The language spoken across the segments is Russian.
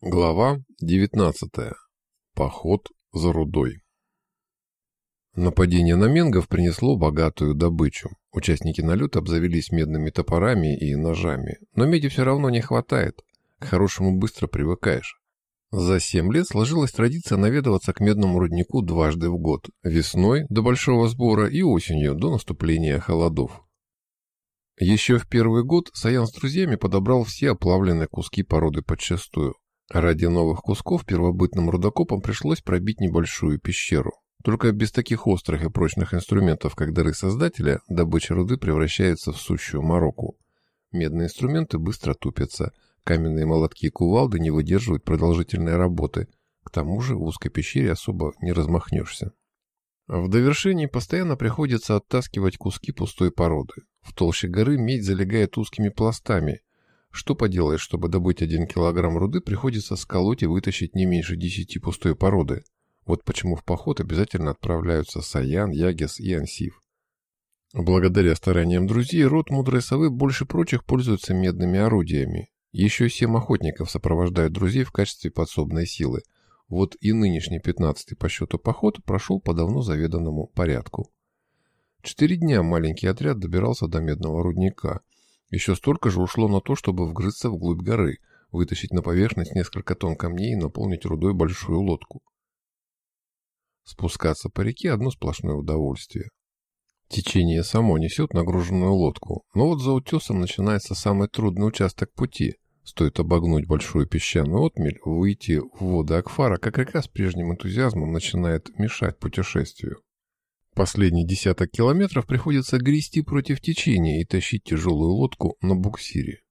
Глава 19. Поход за рудой. Нападение на менгов принесло богатую добычу. Участники налета обзавелись медными топорами и ножами, но меди все равно не хватает. К хорошему быстро привыкаешь. За семь лет сложилась традиция наведываться к медному руднику дважды в год. Весной до большого сбора и осенью до наступления холодов. Еще в первый год Саян с друзьями подобрал все оплавленные куски породы подчастую. Ради новых кусков первобытным рудокопам пришлось пробить небольшую пещеру. Только без таких острых и прочных инструментов, как дары Создателя, добыча руды превращается в сущую мороку. Медные инструменты быстро тупятся, каменные молотки и кувалды не выдерживают продолжительной работы. К тому же в узкой пещере особо не размахнешься. В довершении постоянно приходится оттаскивать куски пустой породы. В толще горы медь залегает узкими пластами, что поделаешь, чтобы добыть один килограмм руды, приходится сколоть и вытащить не меньше десяти пустой породы. Вот почему в поход обязательно отправляются Саян, Ягес и Ансив. Благодаря стараниям друзей, род мудрой совы больше прочих пользуется медными орудиями. Еще семь охотников сопровождают друзей в качестве подсобной силы. Вот и нынешний пятнадцатый по счету поход прошел по давно заведанному порядку. Четыре дня маленький отряд добирался до медного рудника – еще столько же ушло на то, чтобы вгрызться вглубь горы, вытащить на поверхность несколько тонн камней и наполнить рудой большую лодку. Спускаться по реке – одно сплошное удовольствие. Течение само несет нагруженную лодку, но вот за утесом начинается самый трудный участок пути. Стоит обогнуть большую песчаную отмель, выйти в воды Акфара, как река с прежним энтузиазмом начинает мешать путешествию. Последний десяток километров приходится грести против течения и тащить тяжелую лодку на буксире.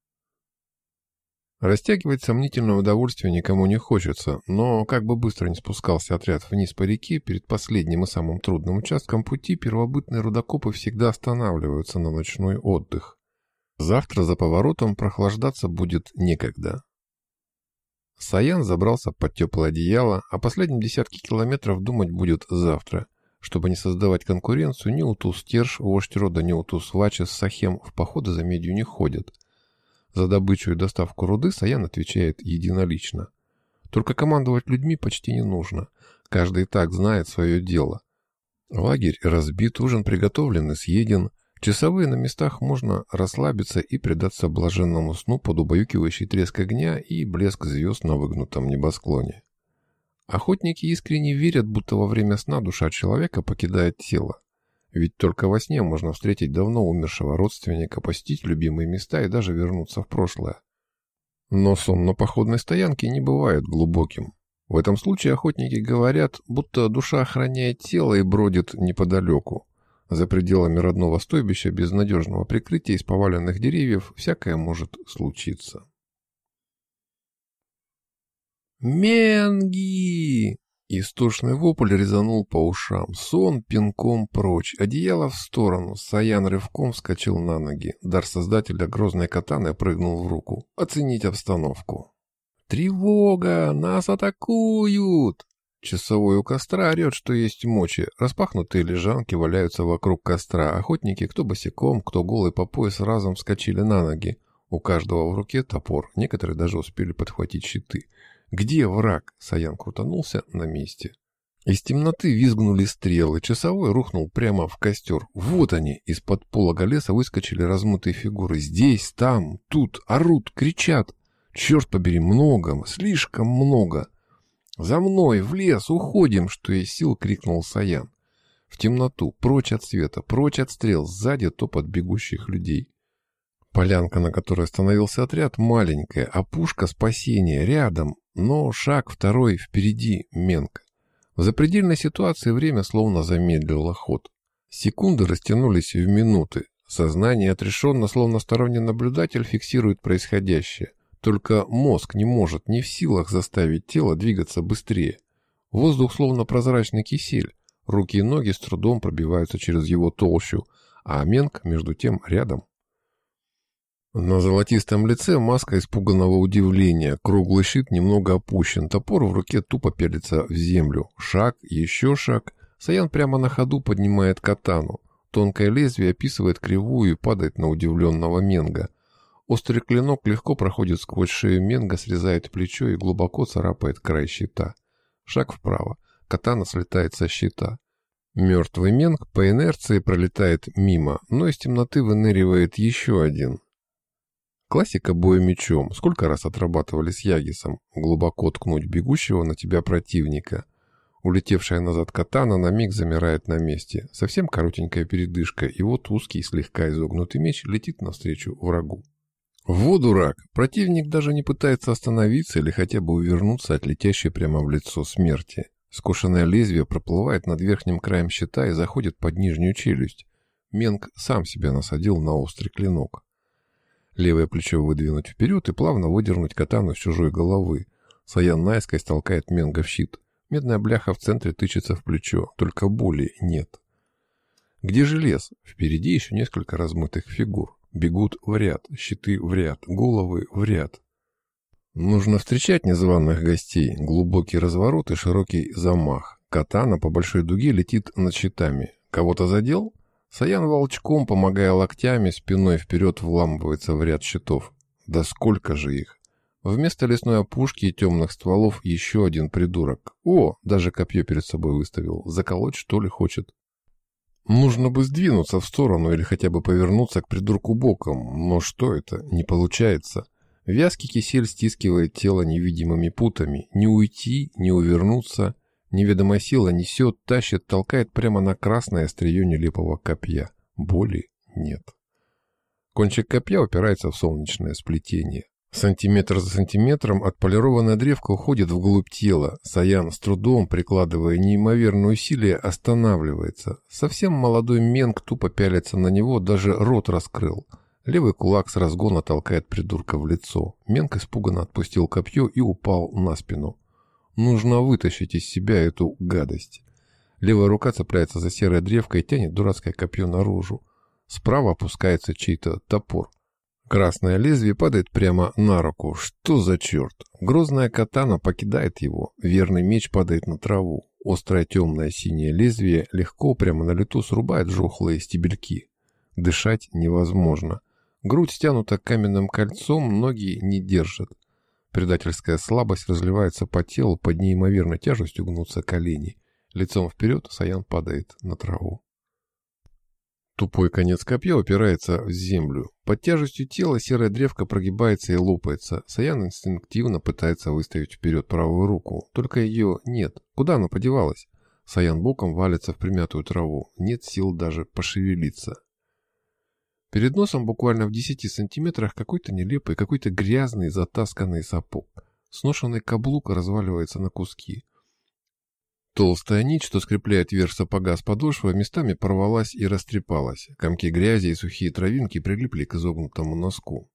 Растягивать сомнительное удовольствие никому не хочется, но как бы быстро не спускался отряд вниз по реке, перед последним и самым трудным участком пути первобытные рудокопы всегда останавливаются на ночной отдых. Завтра за поворотом прохлаждаться будет некогда. Саян забрался под теплое одеяло, а последние десятки километров думать будет завтра – чтобы не создавать конкуренцию, ни Утус Терш, вождь рода, ни Утус Вачес Сахем в походы за медью не ходят. За добычу и доставку руды Саян отвечает единолично. Только командовать людьми почти не нужно. Каждый и так знает свое дело. Лагерь разбит, ужин приготовлен и съеден. Часовые на местах можно расслабиться и предаться блаженному сну под убаюкивающий треск огня и блеск звезд на выгнутом небосклоне. Охотники искренне верят, будто во время сна душа человека покидает тело. Ведь только во сне можно встретить давно умершего родственника, посетить любимые места и даже вернуться в прошлое. Но сон на походной стоянке не бывает глубоким. В этом случае охотники говорят, будто душа охраняет тело и бродит неподалеку. За пределами родного стойбища без надежного прикрытия из поваленных деревьев всякое может случиться. «Менги!» Истошный вопль резанул по ушам. Сон пинком прочь, одеяло в сторону. Саян рывком вскочил на ноги. Дар создателя грозной катаны прыгнул в руку. Оценить обстановку. «Тревога! Нас атакуют!» Часовой у костра орет, что есть мочи. Распахнутые лежанки валяются вокруг костра. Охотники, кто босиком, кто голый по пояс, разом вскочили на ноги. У каждого в руке топор. Некоторые даже успели подхватить щиты. «Где враг?» Саян крутанулся на месте. Из темноты визгнули стрелы, часовой рухнул прямо в костер. Вот они, из-под полога леса выскочили размытые фигуры. Здесь, там, тут, орут, кричат. Черт побери, много, слишком много. «За мной, в лес, уходим!» — что из сил крикнул Саян. В темноту, прочь от света, прочь от стрел, сзади топот бегущих людей. Полянка, на которой остановился отряд, маленькая, а пушка спасения рядом, но шаг второй впереди Менка. В запредельной ситуации время словно замедлило ход. Секунды растянулись в минуты. Сознание отрешенно, словно сторонний наблюдатель, фиксирует происходящее. Только мозг не может, не в силах заставить тело двигаться быстрее. Воздух словно прозрачный кисель. Руки и ноги с трудом пробиваются через его толщу, а Менк, между тем, рядом. На золотистом лице маска испуганного удивления, круглый щит немного опущен, топор в руке тупо пелится в землю. Шаг, еще шаг. Саян прямо на ходу поднимает катану. Тонкое лезвие описывает кривую и падает на удивленного Менга. Острый клинок легко проходит сквозь шею Менга, срезает плечо и глубоко царапает край щита. Шаг вправо. Катана слетает со щита. Мертвый Менг по инерции пролетает мимо, но из темноты выныривает еще один. Классика боя мечом. Сколько раз отрабатывали с Ягисом. Глубоко ткнуть бегущего на тебя противника. Улетевшая назад катана на миг замирает на месте. Совсем коротенькая передышка, и вот узкий, слегка изогнутый меч летит навстречу врагу. Во, дурак! Противник даже не пытается остановиться или хотя бы увернуться от летящей прямо в лицо смерти. Скошенное лезвие проплывает над верхним краем щита и заходит под нижнюю челюсть. Менг сам себя насадил на острый клинок. Левое плечо выдвинуть вперед и плавно выдернуть катану с чужой головы. Саян наискось толкает Менга в щит. Медная бляха в центре тычется в плечо, только боли нет. Где же лес? Впереди еще несколько размытых фигур. Бегут в ряд, щиты в ряд, головы в ряд. Нужно встречать незваных гостей. Глубокий разворот и широкий замах. Катана по большой дуге летит над щитами. Кого-то задел? Саян волчком, помогая локтями, спиной вперед вламывается в ряд щитов. Да сколько же их! Вместо лесной опушки и темных стволов еще один придурок. О, даже копье перед собой выставил. Заколоть, что ли, хочет? Нужно бы сдвинуться в сторону или хотя бы повернуться к придурку боком, но что это? Не получается. Вязкий кисель стискивает тело невидимыми путами. Не уйти, не увернуться. Неведомая сила несет, тащит, толкает прямо на красное острие нелепого копья. Боли нет. Кончик копья упирается в солнечное сплетение. Сантиметр за сантиметром отполированная древка уходит вглубь тела. Саян с трудом, прикладывая неимоверное усилие, останавливается. Совсем молодой Менг тупо пялится на него, даже рот раскрыл. Левый кулак с разгона толкает придурка в лицо. Менг испуганно отпустил копье и упал на спину. Нужно вытащить из себя эту гадость. Левая рука цепляется за серое древко и тянет дурацкое копье наружу. Справа опускается чей-то топор. Красное лезвие падает прямо на руку. Что за черт? Грозная катана покидает его. Верный меч падает на траву. Острое темное синее лезвие легко прямо на лету срубает жухлые стебельки. Дышать невозможно. Грудь стянута каменным кольцом, ноги не держат. Предательская слабость разливается по телу, под неимоверной тяжестью гнутся колени. Лицом вперед Саян падает на траву. Тупой конец копья упирается в землю. Под тяжестью тела серая древка прогибается и лопается. Саян инстинктивно пытается выставить вперед правую руку. Только ее нет. Куда она подевалась? Саян боком валится в примятую траву. Нет сил даже пошевелиться. Перед носом буквально в 10 сантиметрах какой-то нелепый, какой-то грязный, затасканный сапог. Сношенный каблук разваливается на куски. Толстая нить, что скрепляет верх сапога с подошвой, местами порвалась и растрепалась. Комки грязи и сухие травинки прилипли к изогнутому носку.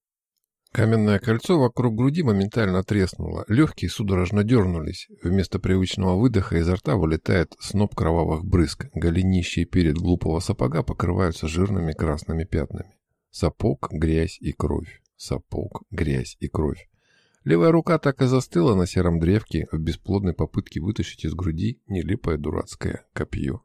Каменное кольцо вокруг груди моментально треснуло. Легкие судорожно дернулись. Вместо привычного выдоха изо рта вылетает сноп кровавых брызг. Голенища перед глупого сапога покрываются жирными красными пятнами. Сапог, грязь и кровь. Сапог, грязь и кровь. Левая рука так и застыла на сером древке в бесплодной попытке вытащить из груди нелепое дурацкое копье.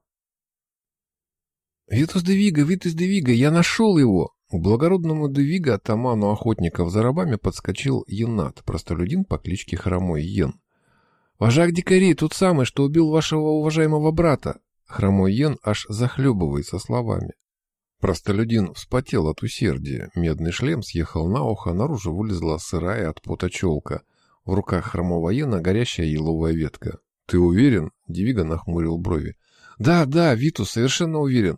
«Витус Девига, Витус Девига, я нашел его!» К благородному Девига, атаману охотников за рабами, подскочил Енат, простолюдин по кличке Хромой Йен. «Вожак дикарей, тот самый, что убил вашего уважаемого брата!» Хромой Йен аж захлебывается словами. Простолюдин вспотел от усердия. Медный шлем съехал на ухо, наружу вылезла сырая от пота челка. В руках хромого иена горящая еловая ветка. «Ты уверен?» — Девига нахмурил брови. «Да, да, Витус, совершенно уверен».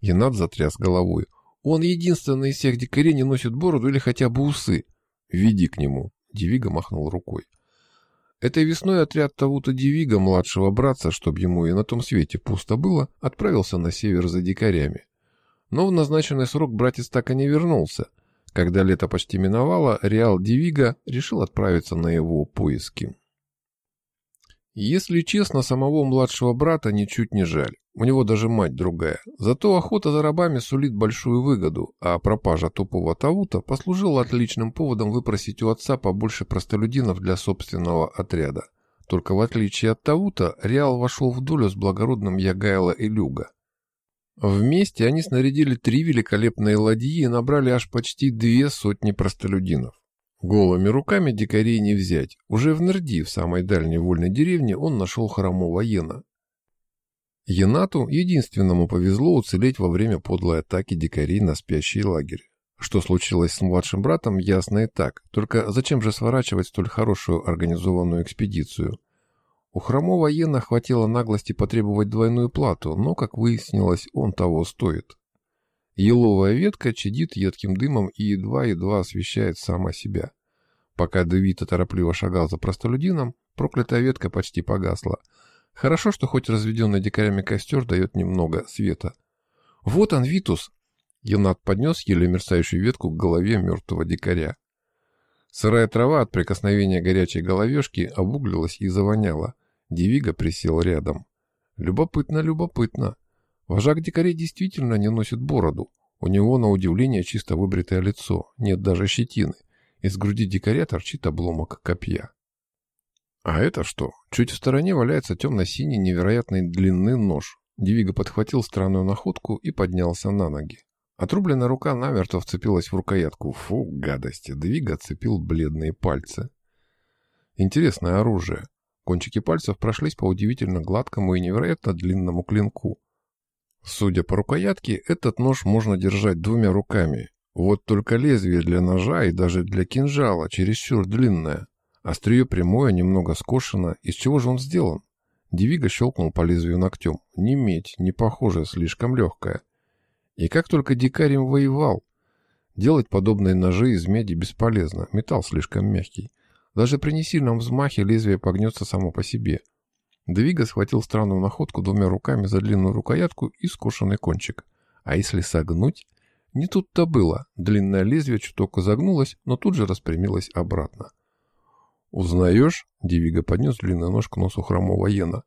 Енат затряс головой. «Он единственный из всех дикарей не носит бороду или хотя бы усы». «Веди к нему». Девига махнул рукой. Этой весной отряд Тавута Девига, младшего братца, чтобы ему и на том свете пусто было, отправился на север за дикарями. Но в назначенный срок братец так и не вернулся. Когда лето почти миновало, Реал Дивига решил отправиться на его поиски. Если честно, самого младшего брата ничуть не жаль. У него даже мать другая. Зато охота за рабами сулит большую выгоду, а пропажа тупого Тавута послужила отличным поводом выпросить у отца побольше простолюдинов для собственного отряда. Только в отличие от Тавута, Реал вошел в долю с благородным Ягайло и Люга. Вместе они снарядили три великолепные ладьи и набрали аж почти две сотни простолюдинов. Голыми руками дикарей не взять. Уже в Нерди, в самой дальней вольной деревне, он нашел хромого Йена. Янату единственному повезло уцелеть во время подлой атаки дикарей на спящий лагерь. Что случилось с младшим братом, ясно и так. Только зачем же сворачивать столь хорошую организованную экспедицию? У хромого Йена хватило наглости потребовать двойную плату, но, как выяснилось, он того стоит. Еловая ветка чадит едким дымом и едва-едва освещает сама себя. Пока Девита торопливо шагал за простолюдином, проклятая ветка почти погасла. Хорошо, что хоть разведенный дикарями костер дает немного света. «Вот он, Витус!» Янат поднес еле мерцающую ветку к голове мертвого дикаря. Сырая трава от прикосновения горячей головешки обуглилась и завоняла. Девига присел рядом. «Любопытно, любопытно!» Вожак дикарей действительно не носит бороду. У него, на удивление, чисто выбритое лицо, нет даже щетины. Из груди дикаря торчит обломок копья. А это что? Чуть в стороне валяется темно-синий невероятной длины нож. Девига подхватил странную находку и поднялся на ноги. Отрубленная рука намертво вцепилась в рукоятку. Фу, гадости. Девига отцепил бледные пальцы. Интересное оружие. Кончики пальцев прошлись по удивительно гладкому и невероятно длинному клинку. Судя по рукоятке, этот нож можно держать двумя руками. Вот только лезвие для ножа и даже для кинжала чересчур длинное. Острие прямое, немного скошено. Из чего же он сделан? Девига щелкнул по лезвию ногтем. Не медь, не похоже, слишком легкая. И как только дикарь воевал, делать подобные ножи из меди бесполезно, металл слишком мягкий. Даже при несильном взмахе лезвие погнется само по себе. Двига схватил странную находку двумя руками за длинную рукоятку и скошенный кончик. А если согнуть? Не тут-то было. Длинное лезвие чуток изогнулось, но тут же распрямилось обратно. «Узнаешь?» — Дивига поднес длинный нож к носу хромого Йена.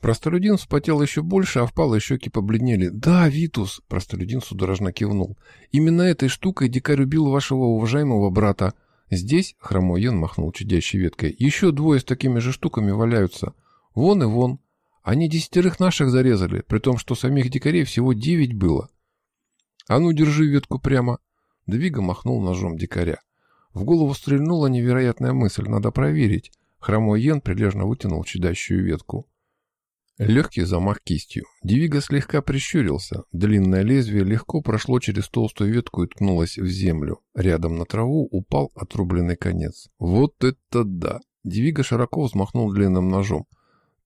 Простолюдин вспотел еще больше, а впалые щеки побледнели. «Да, Витус!» — простолюдин судорожно кивнул. «Именно этой штукой дикарь убил вашего уважаемого брата. Здесь, — хромой Йен махнул чудящей веткой, — еще двое с такими же штуками валяются. Вон и вон. Они десятерых наших зарезали, при том, что самих дикарей всего девять было. А ну, держи ветку прямо. Двига махнул ножом дикаря. В голову стрельнула невероятная мысль, надо проверить. Хромой Йен прилежно вытянул чудащую ветку. Легкий замах кистью. Девига слегка прищурился. Длинное лезвие легко прошло через толстую ветку и ткнулось в землю. Рядом на траву упал отрубленный конец. Вот это да! Девига широко взмахнул длинным ножом.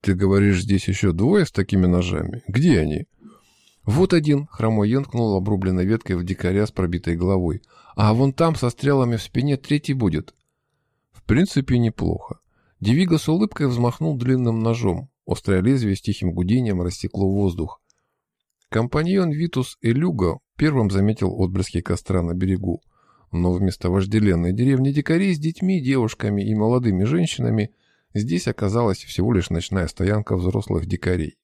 «Ты говоришь, здесь еще двое с такими ножами? Где они?» «Вот один», — хромой янкнул обрубленной веткой в дикаря с пробитой головой. «А вон там со стрелами в спине третий будет». В принципе, неплохо. Девига с улыбкой взмахнул длинным ножом. Острое лезвие с тихим гудением рассекло воздух. Компаньон Витус и Люга первым заметил отблески костра на берегу. Но вместо вожделенной деревни дикарей с детьми, девушками и молодыми женщинами — Здесь оказалась всего лишь ночная стоянка взрослых дикарей.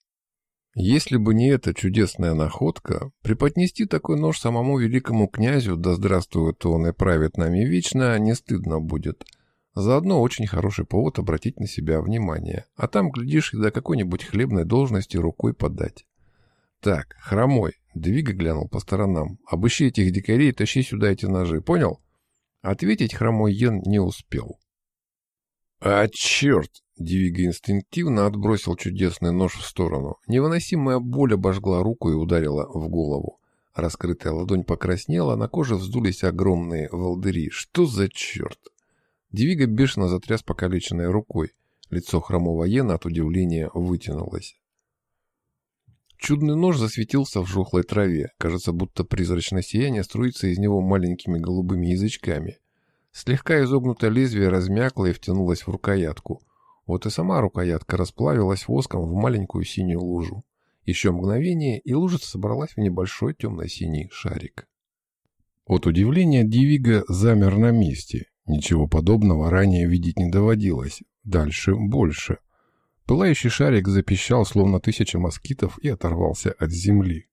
Если бы не эта чудесная находка, преподнести такой нож самому великому князю, да здравствует он и правит нами вечно, не стыдно будет. Заодно очень хороший повод обратить на себя внимание, а там, глядишь, и до какой-нибудь хлебной должности рукой подать. Так, хромой, Двига глянул по сторонам. Обыщи этих дикарей и тащи сюда эти ножи, понял? Ответить хромой Йен не успел. «А, черт!» Дивига инстинктивно отбросил чудесный нож в сторону. Невыносимая боль обожгла руку и ударила в голову. Раскрытая ладонь покраснела, на коже вздулись огромные волдыри. Что за черт? Дивига бешено затряс покалеченной рукой. Лицо хромого Йена от удивления вытянулось. Чудный нож засветился в жухлой траве. Кажется, будто призрачное сияние струится из него маленькими голубыми язычками. Слегка изогнутое лезвие размякло и втянулось в рукоятку. Вот и сама рукоятка расплавилась воском в маленькую синюю лужу. Еще мгновение, и лужица собралась в небольшой темно-синий шарик. От удивления Дивига замер на месте. Ничего подобного ранее видеть не доводилось. Дальше больше. Пылающий шарик запищал, словно тысяча москитов, и оторвался от земли.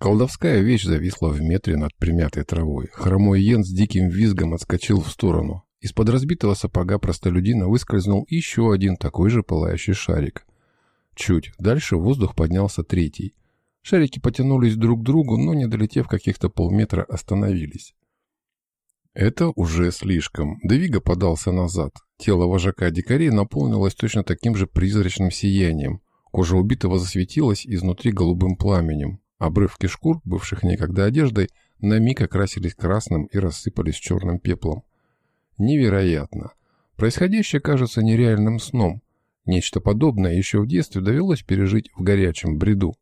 Колдовская вещь зависла в метре над примятой травой. Хромой Йен с диким визгом отскочил в сторону. Из-под разбитого сапога простолюдина выскользнул еще один такой же пылающий шарик. Чуть дальше в воздух поднялся третий. Шарики потянулись друг к другу, но, не долетев каких-то полметра, остановились. Это уже слишком. Девига подался назад. Тело вожака дикарей наполнилось точно таким же призрачным сиянием. Кожа убитого засветилась изнутри голубым пламенем. Обрывки шкур, бывших некогда одеждой, на миг окрасились красным и рассыпались черным пеплом. Невероятно. Происходящее кажется нереальным сном. Нечто подобное еще в детстве довелось пережить в горячем бреду.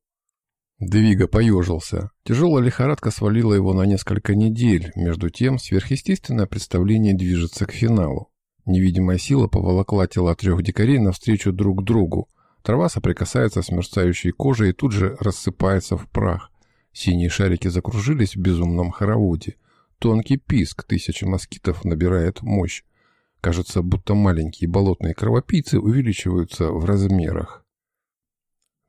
Двига поежился. Тяжелая лихорадка свалила его на несколько недель. Между тем, сверхъестественное представление движется к финалу. Невидимая сила поволокла тела трех дикарей навстречу друг другу. Трава соприкасается с мерцающей кожей и тут же рассыпается в прах. Синие шарики закружились в безумном хороводе. Тонкий писк тысячи москитов набирает мощь. Кажется, будто маленькие болотные кровопийцы увеличиваются в размерах.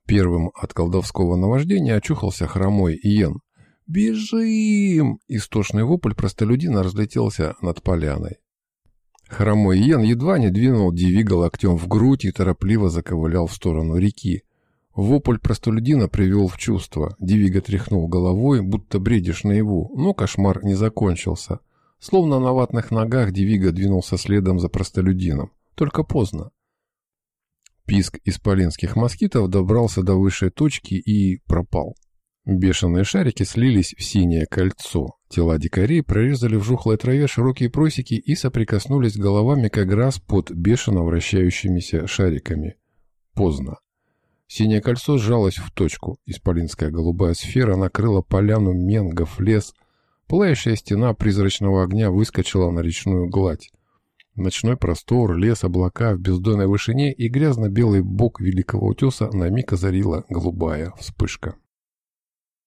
Первым от колдовского наваждения очухался хромой Иен. «Бежим!» Истошный вопль простолюдина разлетелся над поляной. Хромой Иен едва не двинул Дивига локтем в грудь и торопливо заковылял в сторону реки. Вопль простолюдина привел в чувство. Дивига тряхнул головой, будто бредишь наяву, но кошмар не закончился. Словно на ватных ногах Дивига двинулся следом за простолюдином. Только поздно. Писк исполинских москитов добрался до высшей точки и пропал. Бешеные шарики слились в синее кольцо. Тела дикарей прорезали в жухлой траве широкие просеки и соприкоснулись головами как раз под бешено вращающимися шариками. Поздно. Синее кольцо сжалось в точку. Исполинская голубая сфера накрыла поляну менгов, лес. Пылающая стена призрачного огня выскочила на речную гладь. Ночной простор, лес, облака в бездонной вышине и грязно-белый бок великого утеса на миг озарила голубая вспышка.